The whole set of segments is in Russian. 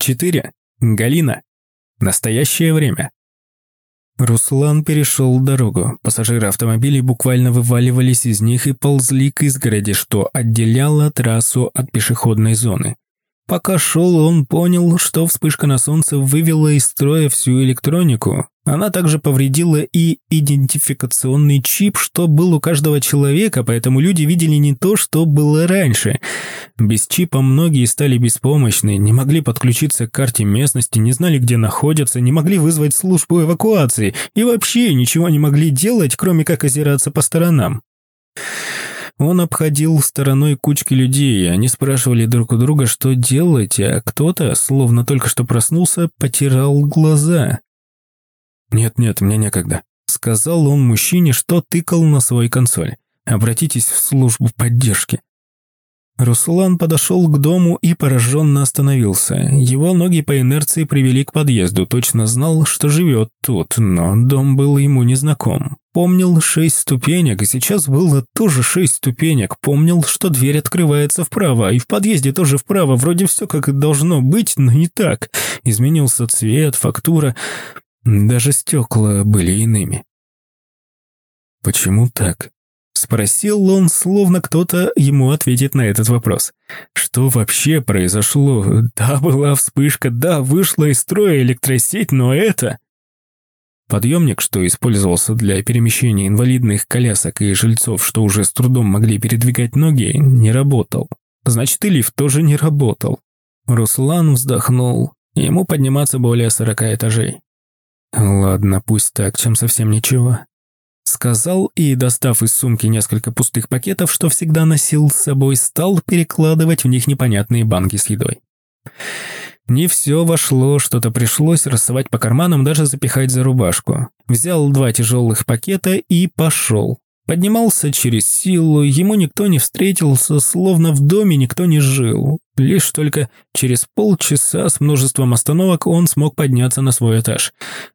4. Галина. Настоящее время. Руслан перешел дорогу. Пассажиры автомобилей буквально вываливались из них и ползли к изгороди, что отделяло трассу от пешеходной зоны. Пока шел, он понял, что вспышка на солнце вывела из строя всю электронику. Она также повредила и идентификационный чип, что был у каждого человека, поэтому люди видели не то, что было раньше. Без чипа многие стали беспомощны, не могли подключиться к карте местности, не знали, где находятся, не могли вызвать службу эвакуации и вообще ничего не могли делать, кроме как озираться по сторонам. Он обходил стороной кучки людей, они спрашивали друг у друга, что делать, а кто-то, словно только что проснулся, потирал глаза. «Нет-нет, мне некогда», — сказал он мужчине, что тыкал на свой консоль. «Обратитесь в службу поддержки». Руслан подошел к дому и пораженно остановился. Его ноги по инерции привели к подъезду, точно знал, что живет тут, но дом был ему незнаком. Помнил шесть ступенек, и сейчас было тоже шесть ступенек. Помнил, что дверь открывается вправо, и в подъезде тоже вправо. Вроде все как должно быть, но не так. Изменился цвет, фактура. Даже стекла были иными. Почему так? Спросил он, словно кто-то ему ответит на этот вопрос. Что вообще произошло? Да, была вспышка, да, вышла из строя электросеть, но это... Подъемник, что использовался для перемещения инвалидных колясок и жильцов, что уже с трудом могли передвигать ноги, не работал. Значит, и лифт тоже не работал. Руслан вздохнул. Ему подниматься более сорока этажей. Ладно, пусть так, чем совсем ничего. Сказал и, достав из сумки несколько пустых пакетов, что всегда носил с собой, стал перекладывать в них непонятные банки с едой. Не все вошло, что-то пришлось рассовать по карманам, даже запихать за рубашку. Взял два тяжелых пакета и пошел. Поднимался через силу, ему никто не встретился, словно в доме никто не жил. Лишь только через полчаса с множеством остановок он смог подняться на свой этаж.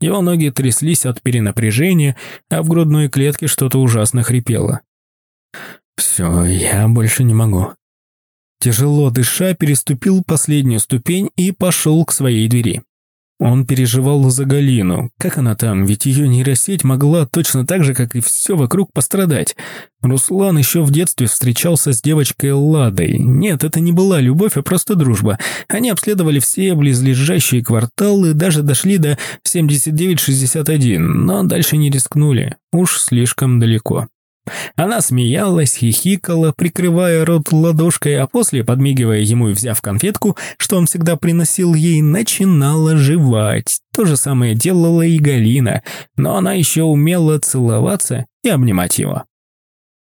Его ноги тряслись от перенапряжения, а в грудной клетке что-то ужасно хрипело. «Все, я больше не могу». Тяжело дыша, переступил последнюю ступень и пошел к своей двери. Он переживал за Галину. Как она там? Ведь ее нейросеть могла точно так же, как и все вокруг, пострадать. Руслан еще в детстве встречался с девочкой Ладой. Нет, это не была любовь, а просто дружба. Они обследовали все близлежащие кварталы, даже дошли до 7961, но дальше не рискнули. Уж слишком далеко. Она смеялась, хихикала, прикрывая рот ладошкой, а после, подмигивая ему и взяв конфетку, что он всегда приносил ей, начинала жевать. То же самое делала и Галина, но она еще умела целоваться и обнимать его.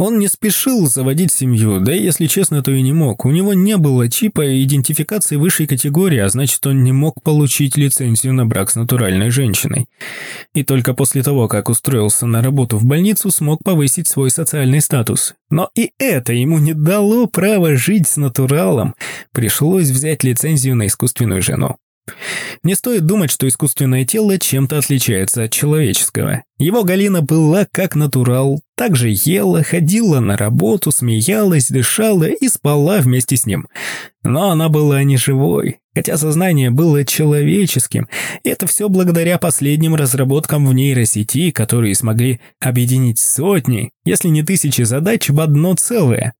Он не спешил заводить семью, да и, если честно, то и не мог. У него не было чипа идентификации высшей категории, а значит, он не мог получить лицензию на брак с натуральной женщиной. И только после того, как устроился на работу в больницу, смог повысить свой социальный статус. Но и это ему не дало права жить с натуралом. Пришлось взять лицензию на искусственную жену. Не стоит думать, что искусственное тело чем-то отличается от человеческого. Его Галина была как натурал, также ела, ходила на работу, смеялась, дышала и спала вместе с ним. Но она была не живой, хотя сознание было человеческим, и это все благодаря последним разработкам в нейросети, которые смогли объединить сотни, если не тысячи задач в одно целое.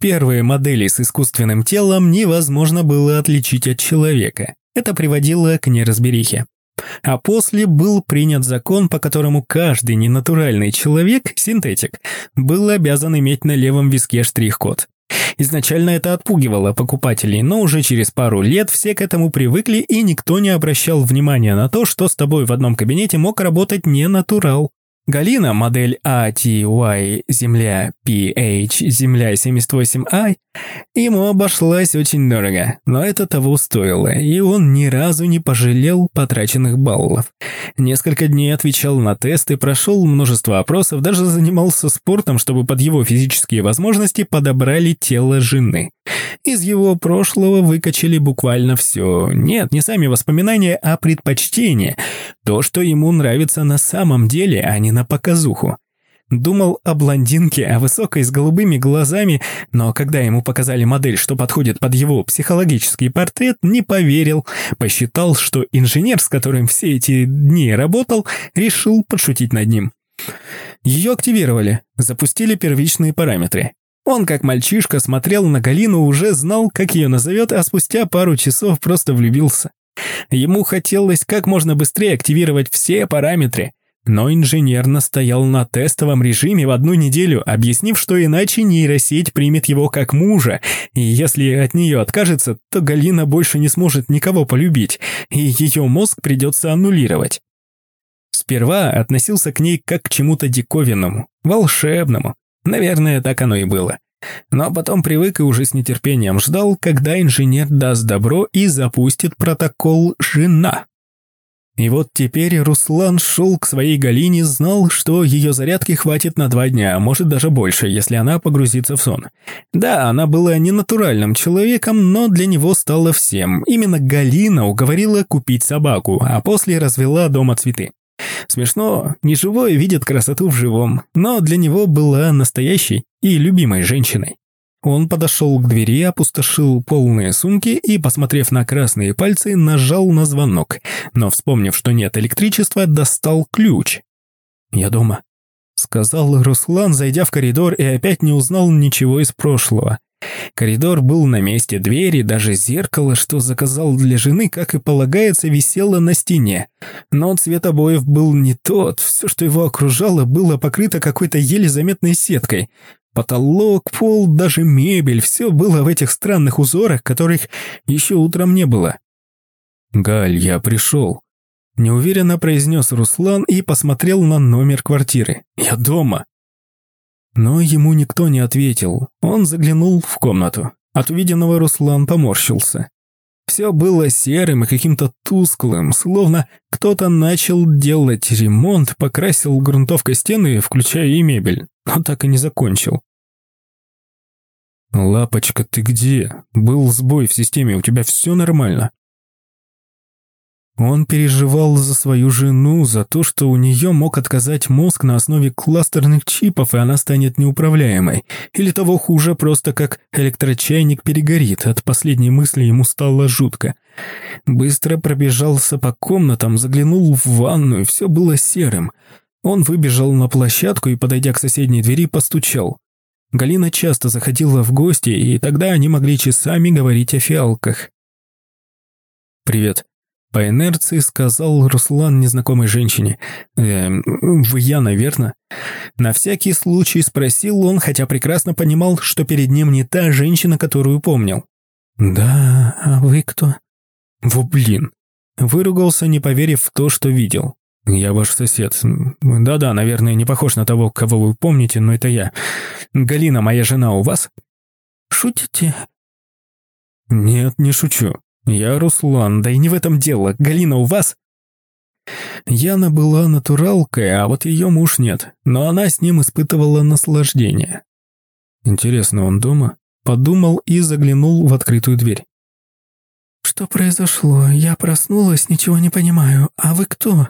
Первые модели с искусственным телом невозможно было отличить от человека. Это приводило к неразберихе. А после был принят закон, по которому каждый ненатуральный человек, синтетик, был обязан иметь на левом виске штрих-код. Изначально это отпугивало покупателей, но уже через пару лет все к этому привыкли и никто не обращал внимания на то, что с тобой в одном кабинете мог работать не натурал. Галина, модель ATY Земля PH Земля 78i, ему обошлась очень дорого, но это того стоило, и он ни разу не пожалел потраченных баллов. Несколько дней отвечал на тесты, прошел множество опросов, даже занимался спортом, чтобы под его физические возможности подобрали тело жены. Из его прошлого выкачали буквально все. Нет, не сами воспоминания, а предпочтения. То, что ему нравится на самом деле, а не на показуху. Думал о блондинке, о высокой с голубыми глазами, но когда ему показали модель, что подходит под его психологический портрет, не поверил. Посчитал, что инженер, с которым все эти дни работал, решил подшутить над ним. Ее активировали, запустили первичные параметры. Он, как мальчишка, смотрел на Галину, уже знал, как ее назовет, а спустя пару часов просто влюбился. Ему хотелось как можно быстрее активировать все параметры, но инженер настоял на тестовом режиме в одну неделю, объяснив, что иначе нейросеть примет его как мужа, и если от нее откажется, то Галина больше не сможет никого полюбить, и ее мозг придется аннулировать. Сперва относился к ней как к чему-то диковинному, волшебному. Наверное, так оно и было. Но потом привык и уже с нетерпением ждал, когда инженер даст добро и запустит протокол «Жена». И вот теперь Руслан шел к своей Галине, знал, что ее зарядки хватит на два дня, а может даже больше, если она погрузится в сон. Да, она была не натуральным человеком, но для него стало всем. Именно Галина уговорила купить собаку, а после развела дома цветы. Смешно, неживое видит красоту в живом, но для него была настоящей и любимой женщиной. Он подошел к двери, опустошил полные сумки и, посмотрев на красные пальцы, нажал на звонок, но, вспомнив, что нет электричества, достал ключ. «Я дома», — сказал Руслан, зайдя в коридор и опять не узнал ничего из прошлого. Коридор был на месте, двери, даже зеркало, что заказал для жены, как и полагается, висело на стене. Но цвет обоев был не тот, все, что его окружало, было покрыто какой-то еле заметной сеткой. Потолок, пол, даже мебель, все было в этих странных узорах, которых еще утром не было. «Галь, я пришел», – неуверенно произнес Руслан и посмотрел на номер квартиры. «Я дома». Но ему никто не ответил. Он заглянул в комнату. От увиденного Руслан поморщился. Все было серым и каким-то тусклым, словно кто-то начал делать ремонт, покрасил грунтовкой стены, включая и мебель, но так и не закончил. «Лапочка, ты где? Был сбой в системе, у тебя все нормально?» Он переживал за свою жену, за то, что у нее мог отказать мозг на основе кластерных чипов, и она станет неуправляемой. Или того хуже, просто как электрочайник перегорит. От последней мысли ему стало жутко. Быстро пробежался по комнатам, заглянул в ванную, все было серым. Он выбежал на площадку и, подойдя к соседней двери, постучал. Галина часто заходила в гости, и тогда они могли часами говорить о фиалках. «Привет», по инерции сказал Руслан незнакомой женщине. «Эм, вы я, наверное?» На всякий случай спросил он, хотя прекрасно понимал, что перед ним не та женщина, которую помнил. «Да, а вы кто?» «Во блин!» Выругался, не поверив в то, что видел. «Я ваш сосед. Да-да, наверное, не похож на того, кого вы помните, но это я. Галина, моя жена, у вас?» «Шутите?» «Нет, не шучу. «Я Руслан, да и не в этом дело. Галина у вас?» Яна была натуралкой, а вот ее муж нет, но она с ним испытывала наслаждение. Интересно, он дома? Подумал и заглянул в открытую дверь. «Что произошло? Я проснулась, ничего не понимаю. А вы кто?»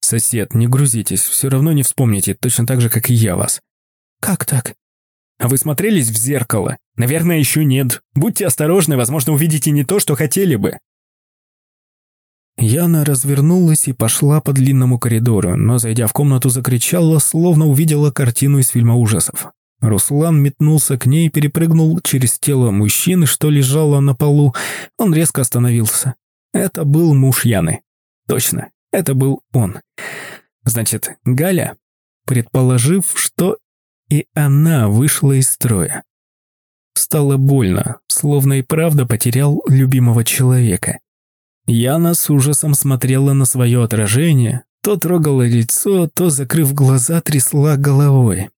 «Сосед, не грузитесь, все равно не вспомните, точно так же, как и я вас». «Как так?» А вы смотрелись в зеркало? Наверное, еще нет. Будьте осторожны, возможно, увидите не то, что хотели бы. Яна развернулась и пошла по длинному коридору, но, зайдя в комнату, закричала, словно увидела картину из фильма ужасов. Руслан метнулся к ней, перепрыгнул через тело мужчины, что лежало на полу. Он резко остановился. Это был муж Яны. Точно, это был он. Значит, Галя, предположив, что и она вышла из строя. Стало больно, словно и правда потерял любимого человека. Яна с ужасом смотрела на свое отражение, то трогала лицо, то, закрыв глаза, трясла головой.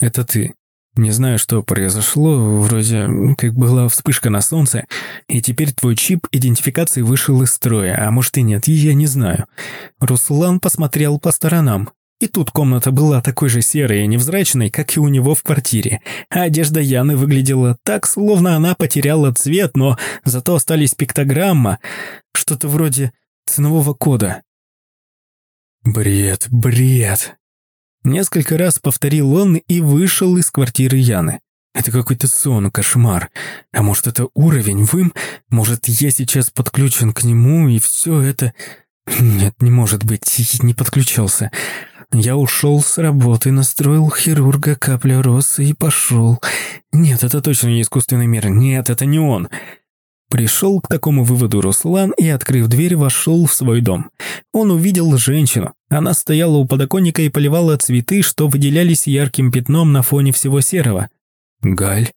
«Это ты. Не знаю, что произошло, вроде как была вспышка на солнце, и теперь твой чип идентификации вышел из строя, а может и нет, я не знаю». Руслан посмотрел по сторонам. И тут комната была такой же серой и невзрачной, как и у него в квартире. А одежда Яны выглядела так, словно она потеряла цвет, но зато остались пиктограмма, что-то вроде ценового кода. «Бред, бред!» Несколько раз повторил он и вышел из квартиры Яны. Это какой-то сон, кошмар. А может, это уровень вым? Может, я сейчас подключен к нему, и все это... Нет, не может быть, не подключался. Я ушел с работы, настроил хирурга капля росы и пошел. Нет, это точно не искусственный мир. Нет, это не он. Пришел к такому выводу Руслан и, открыв дверь, вошел в свой дом. Он увидел женщину. Она стояла у подоконника и поливала цветы, что выделялись ярким пятном на фоне всего серого. «Галь?»